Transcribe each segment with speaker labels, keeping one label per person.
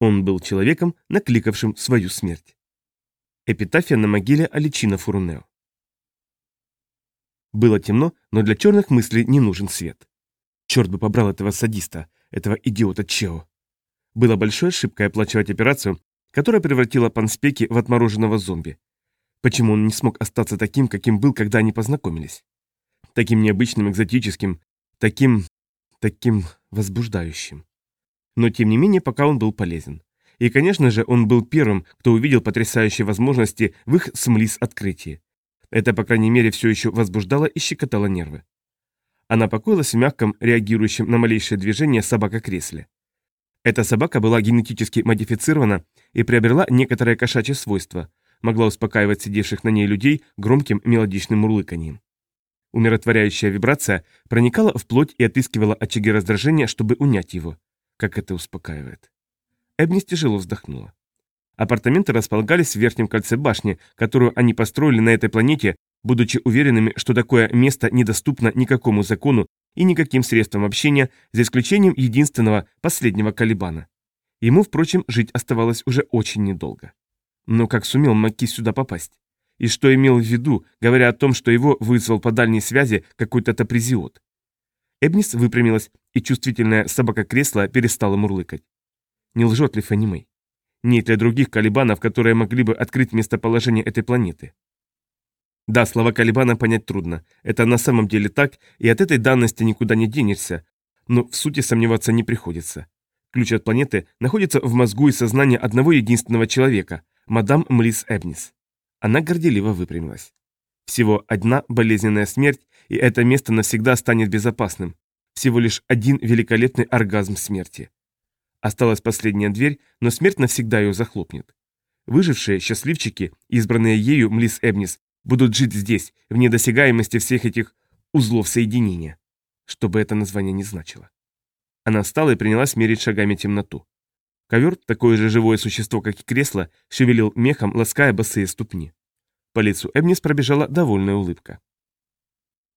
Speaker 1: Он был человеком, накликавшим свою смерть. Эпитафия на могиле Аличина Фурунео. Было темно, но для черных мыслей не нужен свет. Черт бы побрал этого садиста, этого идиота Чео. Было большой ошибкой оплачивать операцию, которая превратила Панспеки в отмороженного зомби. Почему он не смог остаться таким, каким был, когда они познакомились? Таким необычным, экзотическим, таким... таким возбуждающим. Но тем не менее, пока он был полезен. И, конечно же, он был первым, кто увидел потрясающие возможности в их смлис открытии. Это, по крайней мере, все еще возбуждало и щекотало нервы. Она покоилась в мягком, реагирующем на малейшее движение собака-кресле. Эта собака была генетически модифицирована и приобрела некоторое кошачье свойство, могла успокаивать сидевших на ней людей громким мелодичным мурлыканьем. Умиротворяющая вибрация проникала в плоть и отыскивала очаги раздражения, чтобы унять его. Как это успокаивает. Эбнис тяжело вздохнула. Апартаменты располагались в верхнем кольце башни, которую они построили на этой планете, будучи уверенными, что такое место недоступно никакому закону и никаким средствам общения, за исключением единственного последнего Калибана. Ему, впрочем, жить оставалось уже очень недолго. Но как сумел Макки сюда попасть? И что имел в виду, говоря о том, что его вызвал по дальней связи какой-то тапризиот? Эбнис выпрямилась, и чувствительная собака кресла перестала мурлыкать. Не лжет ли Фанни Нет ли других Калибанов, которые могли бы открыть местоположение этой планеты? Да, слова Калибана понять трудно. Это на самом деле так, и от этой данности никуда не денешься. Но в сути сомневаться не приходится. Ключ от планеты находится в мозгу и сознании одного единственного человека, мадам Млис Эбнис. Она горделиво выпрямилась. Всего одна болезненная смерть, и это место навсегда станет безопасным. Всего лишь один великолепный оргазм смерти. Осталась последняя дверь, но смерть навсегда ее захлопнет. Выжившие, счастливчики, избранные ею Млис Эбнис, будут жить здесь, в недосягаемости всех этих узлов соединения. Что бы это название ни значило. Она встала и принялась мерить шагами темноту. Ковер, такое же живое существо, как и кресло, шевелил мехом, лаская босые ступни. По лицу Эбнис пробежала довольная улыбка.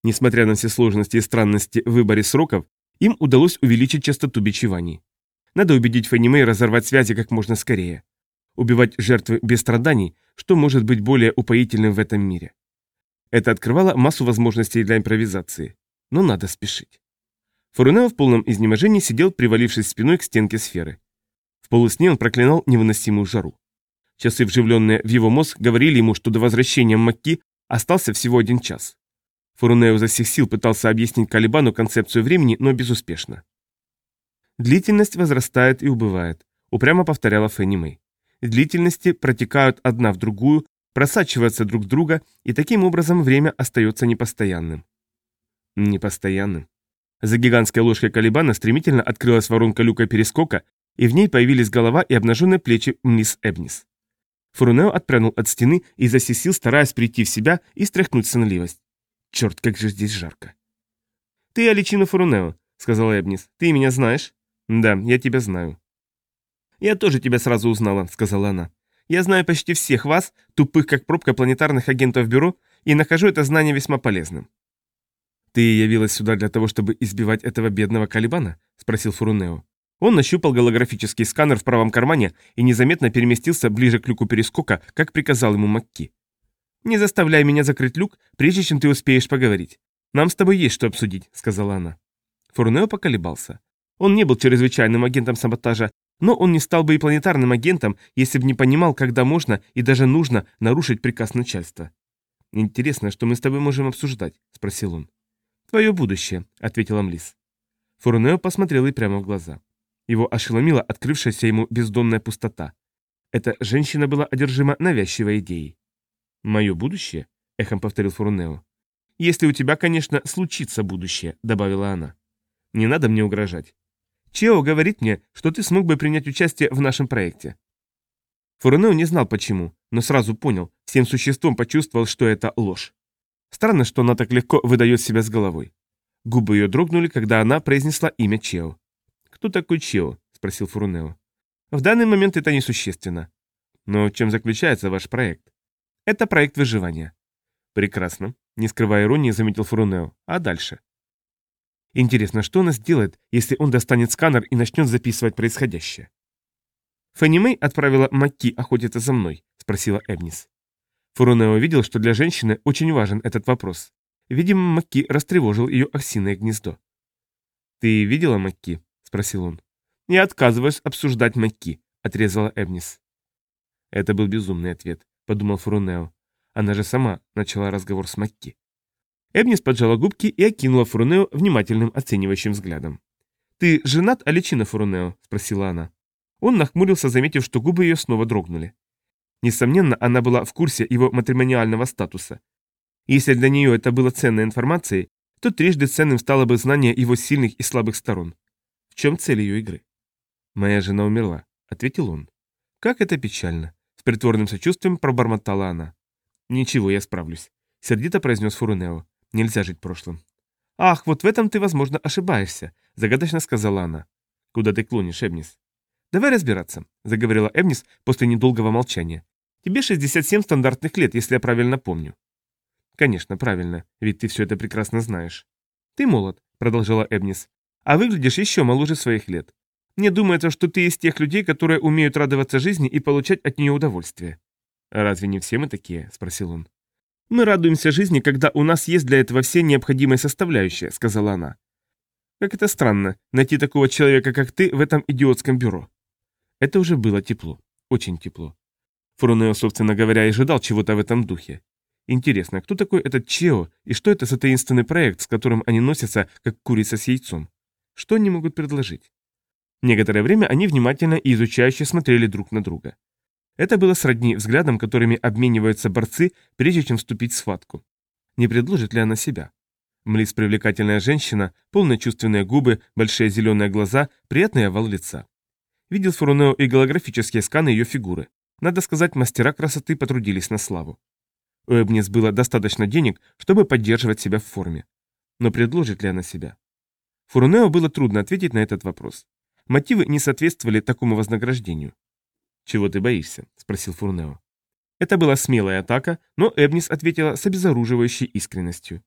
Speaker 1: Несмотря на все сложности и странности в выборе сроков, им удалось увеличить частоту бичеваний. Надо убедить Фенни разорвать связи как можно скорее. Убивать жертвы без страданий, что может быть более упоительным в этом мире. Это открывало массу возможностей для импровизации. Но надо спешить. Фурунео в полном изнеможении сидел, привалившись спиной к стенке сферы. В полусне он проклинал невыносимую жару. Часы, вживленные в его мозг, говорили ему, что до возвращения Макки остался всего один час. Фурунео за всех сил пытался объяснить Калибану концепцию времени, но безуспешно. Длительность возрастает и убывает, упрямо повторяла Фенни Мэй. Длительности протекают одна в другую, просачиваются друг в друга, и таким образом время остается непостоянным. Непостоянным. За гигантской ложкой Калибана стремительно открылась воронка люка перескока, и в ней появились голова и обнаженные плечи мисс Эбнис. Фурунео отпрянул от стены и засисил, стараясь прийти в себя и стряхнуть сонливость. Черт, как же здесь жарко. «Ты Аличина Фурунео», — сказала Эбнис. «Ты меня знаешь?» «Да, я тебя знаю». «Я тоже тебя сразу узнала», — сказала она. «Я знаю почти всех вас, тупых как пробка планетарных агентов бюро, и нахожу это знание весьма полезным». «Ты явилась сюда для того, чтобы избивать этого бедного Калибана?» — спросил Фурунео. Он нащупал голографический сканер в правом кармане и незаметно переместился ближе к люку перескока, как приказал ему Макки. «Не заставляй меня закрыть люк, прежде чем ты успеешь поговорить. Нам с тобой есть что обсудить», — сказала она. Фурунео поколебался. Он не был чрезвычайным агентом саботажа, но он не стал бы и планетарным агентом, если бы не понимал, когда можно и даже нужно нарушить приказ начальства. «Интересно, что мы с тобой можем обсуждать?» – спросил он. «Твое будущее», – ответила Млис. Фурнео посмотрел ей прямо в глаза. Его ошеломила открывшаяся ему бездонная пустота. Эта женщина была одержима навязчивой идеей. «Мое будущее?» – эхом повторил Фурнео. «Если у тебя, конечно, случится будущее», – добавила она. «Не надо мне угрожать. Чео говорит мне, что ты смог бы принять участие в нашем проекте. Фурунео не знал почему, но сразу понял, всем существом почувствовал, что это ложь. Странно, что она так легко выдает себя с головой. Губы ее дрогнули, когда она произнесла имя Чео. «Кто такой Чео?» – спросил Фурунео. «В данный момент это несущественно. Но чем заключается ваш проект?» «Это проект выживания». «Прекрасно», – не скрывая иронии, заметил Фурунео. «А дальше?» Интересно, что она сделает, если он достанет сканер и начнет записывать происходящее? Фанни отправила Макки охотиться за мной?» – спросила Эбнис. Фурунео видел, что для женщины очень важен этот вопрос. Видимо, Макки растревожил ее осиное гнездо. «Ты видела Макки?» – спросил он. «Я отказываюсь обсуждать Макки», – отрезала Эбнис. Это был безумный ответ, подумал Фурунео. Она же сама начала разговор с Макки. Эбнис поджала губки и окинула Фурунео внимательным оценивающим взглядом. «Ты женат, Аличина Фурунео?» – спросила она. Он нахмурился, заметив, что губы ее снова дрогнули. Несомненно, она была в курсе его матримониального статуса. Если для нее это было ценной информацией, то трижды ценным стало бы знание его сильных и слабых сторон. В чем цель ее игры? «Моя жена умерла», — ответил он. «Как это печально!» — с притворным сочувствием пробормотала она. «Ничего, я справлюсь», — сердито произнес Фурунео. «Нельзя жить прошлым». «Ах, вот в этом ты, возможно, ошибаешься», — загадочно сказала она. «Куда ты клонишь, Эбнис?» «Давай разбираться», — заговорила Эбнис после недолгого молчания. Тебе 67 стандартных лет, если я правильно помню. Конечно, правильно, ведь ты все это прекрасно знаешь. Ты молод, продолжала Эбнис, а выглядишь еще моложе своих лет. Мне думается, что ты из тех людей, которые умеют радоваться жизни и получать от нее удовольствие. Разве не все мы такие? спросил он. Мы радуемся жизни, когда у нас есть для этого все необходимые составляющие, сказала она. Как это странно, найти такого человека, как ты, в этом идиотском бюро. Это уже было тепло, очень тепло. Фурунео, собственно говоря, ожидал чего-то в этом духе. Интересно, кто такой этот Чео и что это за таинственный проект, с которым они носятся, как курица с яйцом? Что они могут предложить? Некоторое время они внимательно и изучающе смотрели друг на друга. Это было сродни взглядам, которыми обмениваются борцы, прежде чем вступить в схватку. Не предложит ли она себя? Млис привлекательная женщина, полные чувственные губы, большие зеленые глаза, приятный овал лица. Видел Фурунео и голографические сканы ее фигуры. Надо сказать, мастера красоты потрудились на славу. У Эбнис было достаточно денег, чтобы поддерживать себя в форме. Но предложит ли она себя? Фурунео было трудно ответить на этот вопрос. Мотивы не соответствовали такому вознаграждению. «Чего ты боишься?» – спросил Фурнео. Это была смелая атака, но Эбнис ответила с обезоруживающей искренностью.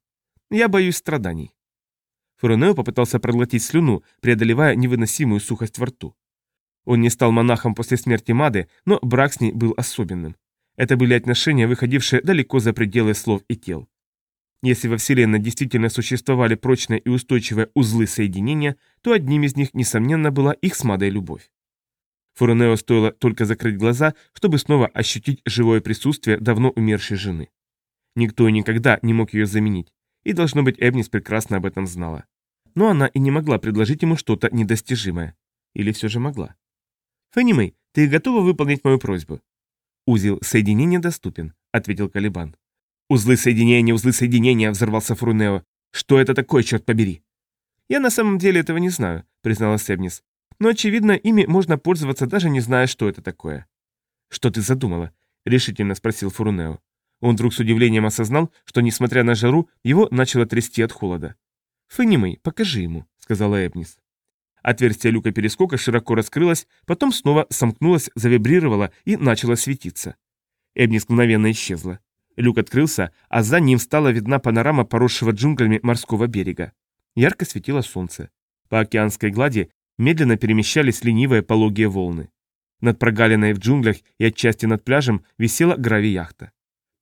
Speaker 1: «Я боюсь страданий». Фурнео попытался проглотить слюну, преодолевая невыносимую сухость во рту. Он не стал монахом после смерти Мады, но брак с ней был особенным. Это были отношения, выходившие далеко за пределы слов и тел. Если во Вселенной действительно существовали прочные и устойчивые узлы соединения, то одним из них, несомненно, была их с Мадой любовь. Фурунео стоило только закрыть глаза, чтобы снова ощутить живое присутствие давно умершей жены. Никто и никогда не мог ее заменить, и, должно быть, Эбнис прекрасно об этом знала. Но она и не могла предложить ему что-то недостижимое. Или все же могла? «Фенни ты готова выполнить мою просьбу?» «Узел соединения доступен», — ответил Калибан. «Узлы соединения, узлы соединения», — взорвался Фрунео. «Что это такое, черт побери?» «Я на самом деле этого не знаю», — признала Себнис. «Но, очевидно, ими можно пользоваться, даже не зная, что это такое». «Что ты задумала?» — решительно спросил Фурунео. Он вдруг с удивлением осознал, что, несмотря на жару, его начало трясти от холода. «Фенни покажи ему», — сказала Эбнис. Отверстие люка перескока широко раскрылось, потом снова сомкнулось, завибрировало и начало светиться. Эбнис мгновенно исчезла. Люк открылся, а за ним стала видна панорама поросшего джунглями морского берега. Ярко светило солнце. По океанской глади медленно перемещались ленивые пологие волны. Над прогалиной в джунглях и отчасти над пляжем висела грави-яхта.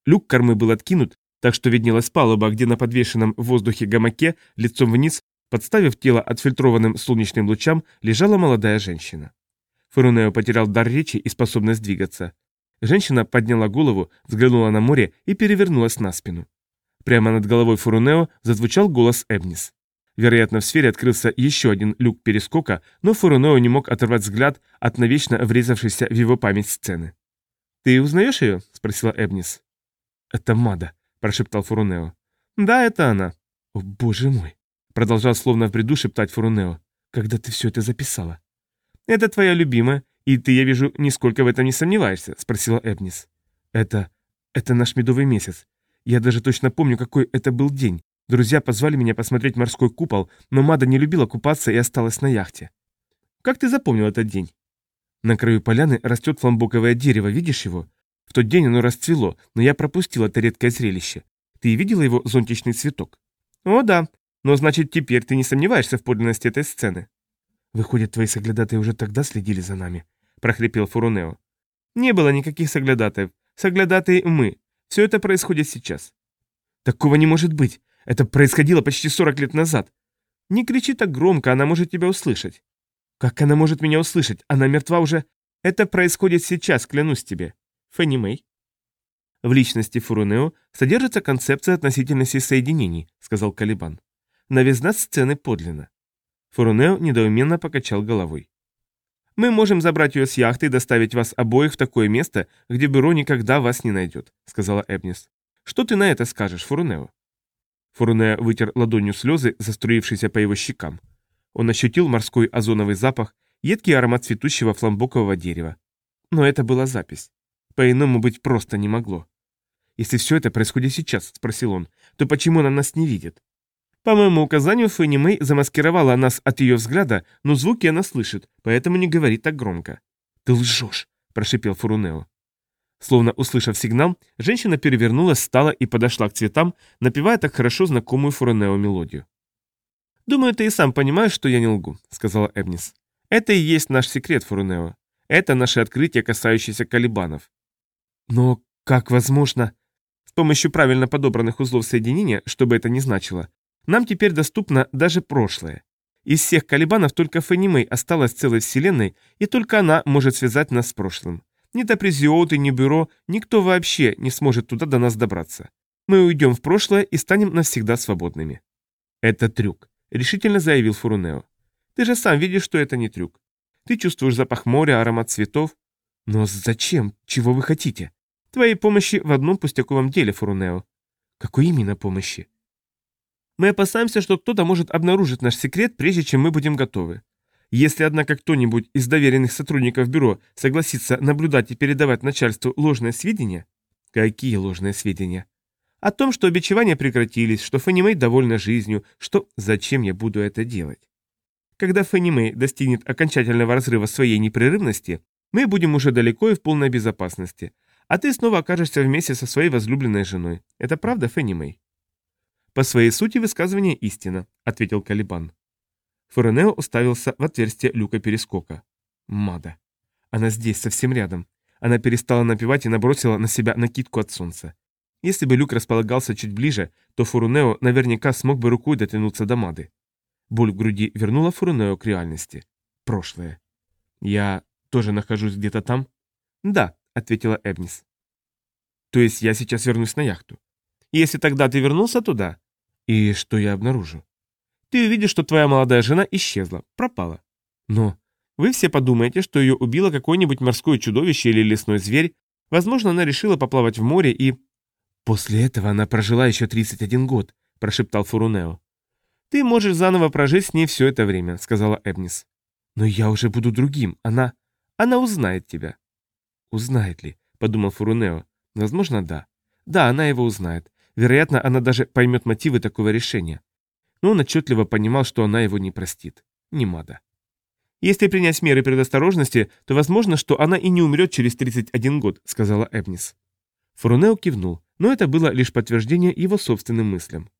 Speaker 1: Люк кормы был откинут, так что виднелась палуба, где на подвешенном в воздухе гамаке лицом вниз Подставив тело отфильтрованным солнечным лучам, лежала молодая женщина. Фурунео потерял дар речи и способность двигаться. Женщина подняла голову, взглянула на море и перевернулась на спину. Прямо над головой Фурунео зазвучал голос Эбнис. Вероятно, в сфере открылся еще один люк перескока, но Фурунео не мог оторвать взгляд от навечно врезавшейся в его память сцены. «Ты узнаешь ее?» – спросила Эбнис. «Это Мада», – прошептал Фурунео. «Да, это она». «О, боже мой!» Продолжал словно в бреду шептать Фурунео. «Когда ты все это записала?» «Это твоя любимая, и ты, я вижу, нисколько в этом не сомневаешься», — спросила Эбнис. «Это... это наш медовый месяц. Я даже точно помню, какой это был день. Друзья позвали меня посмотреть морской купол, но Мада не любила купаться и осталась на яхте. Как ты запомнил этот день?» На краю поляны растет фламбоковое дерево, видишь его? В тот день оно расцвело, но я пропустил это редкое зрелище. Ты видела его зонтичный цветок? О, да, но значит, теперь ты не сомневаешься в подлинности этой сцены. Выходит, твои соглядатые уже тогда следили за нами, прохрипел Фурунео. «Не было никаких соглядатаев. Соглядатые мы. Все это происходит сейчас». «Такого не может быть. Это происходило почти 40 лет назад. Не кричи так громко, она может тебя услышать». «Как она может меня услышать? Она мертва уже...» «Это происходит сейчас, клянусь тебе. Фенни Мэй». «В личности Фурунео содержится концепция относительности соединений», — сказал Калибан. «Новизна сцены подлинна». Фурунео недоуменно покачал головой. «Мы можем забрать ее с яхты и доставить вас обоих в такое место, где бюро никогда вас не найдет», — сказала Эбнис. «Что ты на это скажешь, Фурунео?» Фурунео вытер ладонью слезы, заструившиеся по его щекам. Он ощутил морской озоновый запах, едкий аромат цветущего фламбокового дерева. Но это была запись. По-иному быть просто не могло. «Если все это происходит сейчас», — спросил он, — «то почему она нас не видит?» По моему указанию, Фэнни Мэй замаскировала нас от ее взгляда, но звуки она слышит, поэтому не говорит так громко. «Ты лжешь», — прошипел Фурунео. Словно услышав сигнал, женщина перевернулась, встала и подошла к цветам, напевая так хорошо знакомую Фурунео мелодию. «Думаю, ты и сам понимаешь, что я не лгу», — сказала Эбнис. «Это и есть наш секрет, Фурунео. Это наше открытие, касающееся калибанов». «Но как возможно?» С помощью правильно подобранных узлов соединения, чтобы это не значило, нам теперь доступно даже прошлое. Из всех калибанов только Фенимей осталась целой вселенной, и только она может связать нас с прошлым. Ни Тапризиоты, ни Бюро, никто вообще не сможет туда до нас добраться. Мы уйдем в прошлое и станем навсегда свободными. Это трюк решительно заявил Фурунео. «Ты же сам видишь, что это не трюк. Ты чувствуешь запах моря, аромат цветов. Но зачем? Чего вы хотите? Твоей помощи в одном пустяковом деле, Фурунео. Какой именно помощи? Мы опасаемся, что кто-то может обнаружить наш секрет, прежде чем мы будем готовы. Если, однако, кто-нибудь из доверенных сотрудников бюро согласится наблюдать и передавать начальству ложные сведения... Какие ложные сведения? О том, что обечевания прекратились, что Фанни Мэй довольна жизнью, что зачем я буду это делать. Когда Фанни Мэй достигнет окончательного разрыва своей непрерывности, мы будем уже далеко и в полной безопасности, а ты снова окажешься вместе со своей возлюбленной женой. Это правда, Фанни Мэй? По своей сути высказывание истина, ответил Калибан. Фуренео уставился в отверстие люка перескока. Мада. Она здесь, совсем рядом. Она перестала напевать и набросила на себя накидку от солнца. Если бы люк располагался чуть ближе, то Фурунео наверняка смог бы рукой дотянуться до Мады. Боль в груди вернула Фурунео к реальности. Прошлое. «Я тоже нахожусь где-то там?» «Да», — ответила Эбнис. «То есть я сейчас вернусь на яхту?» «Если тогда ты вернулся туда?» «И что я обнаружу?» «Ты увидишь, что твоя молодая жена исчезла, пропала. Но вы все подумаете, что ее убило какое-нибудь морское чудовище или лесной зверь. Возможно, она решила поплавать в море и...» «После этого она прожила еще 31 год», – прошептал Фурунео. «Ты можешь заново прожить с ней все это время», – сказала Эбнис. «Но я уже буду другим. Она... Она узнает тебя». «Узнает ли?» – подумал Фурунео. «Возможно, да. Да, она его узнает. Вероятно, она даже поймет мотивы такого решения. Но он отчетливо понимал, что она его не простит. Не Мада. «Если принять меры предосторожности, то возможно, что она и не умрет через 31 год», — сказала Эбнис. Фурунео кивнул но это было лишь подтверждение его собственным мыслям.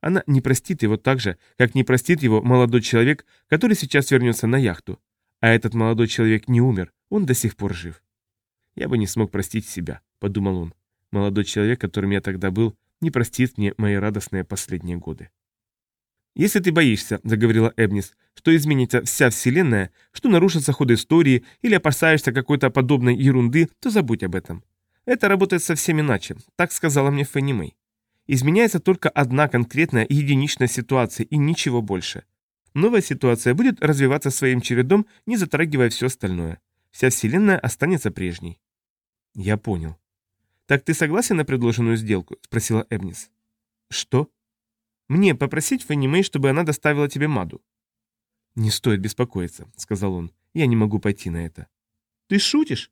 Speaker 1: Она не простит его так же, как не простит его молодой человек, который сейчас вернется на яхту. А этот молодой человек не умер, он до сих пор жив. «Я бы не смог простить себя», — подумал он. «Молодой человек, которым я тогда был, не простит мне мои радостные последние годы». «Если ты боишься», — заговорила Эбнис, — «что изменится вся Вселенная, что нарушится ход истории или опасаешься какой-то подобной ерунды, то забудь об этом. Это работает совсем иначе, так сказала мне Фенни Мэй. Изменяется только одна конкретная единичная ситуация и ничего больше. Новая ситуация будет развиваться своим чередом, не затрагивая все остальное. Вся Вселенная останется прежней. Я понял. Так ты согласен на предложенную сделку? Спросила Эбнис. Что? Мне попросить Фенни чтобы она доставила тебе Маду. Не стоит беспокоиться, сказал он. Я не могу пойти на это. Ты шутишь?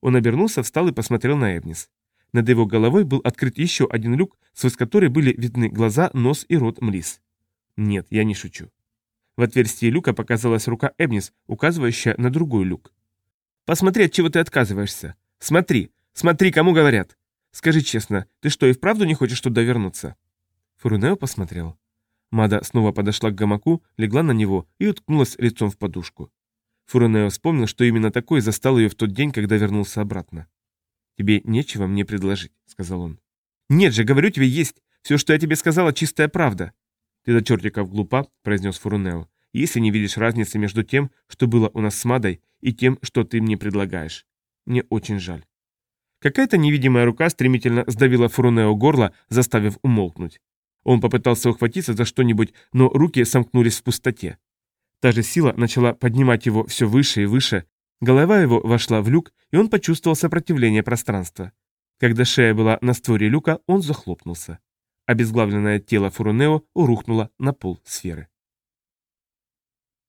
Speaker 1: Он обернулся, встал и посмотрел на Эбнис. Над его головой был открыт еще один люк, сквозь который были видны глаза, нос и рот Млис. Нет, я не шучу. В отверстии люка показалась рука Эбнис, указывающая на другой люк. «Посмотри, от чего ты отказываешься. Смотри, смотри, кому говорят. Скажи честно, ты что, и вправду не хочешь туда вернуться?» Фурунео посмотрел. Мада снова подошла к гамаку, легла на него и уткнулась лицом в подушку. Фурунео вспомнил, что именно такой застал ее в тот день, когда вернулся обратно. «Тебе нечего мне предложить», — сказал он. «Нет же, говорю тебе, есть. Все, что я тебе сказала, чистая правда». «Ты до чертиков глупа», — произнес Фурунео, «если не видишь разницы между тем, что было у нас с Мадой, и тем, что ты мне предлагаешь. Мне очень жаль». Какая-то невидимая рука стремительно сдавила Фурунео горло, заставив умолкнуть. Он попытался ухватиться за что-нибудь, но руки сомкнулись в пустоте. Та же сила начала поднимать его все выше и выше, голова его вошла в люк, и он почувствовал сопротивление пространства. Когда шея была на створе люка, он захлопнулся. Обезглавленное тело Фурунео рухнуло на пол сферы.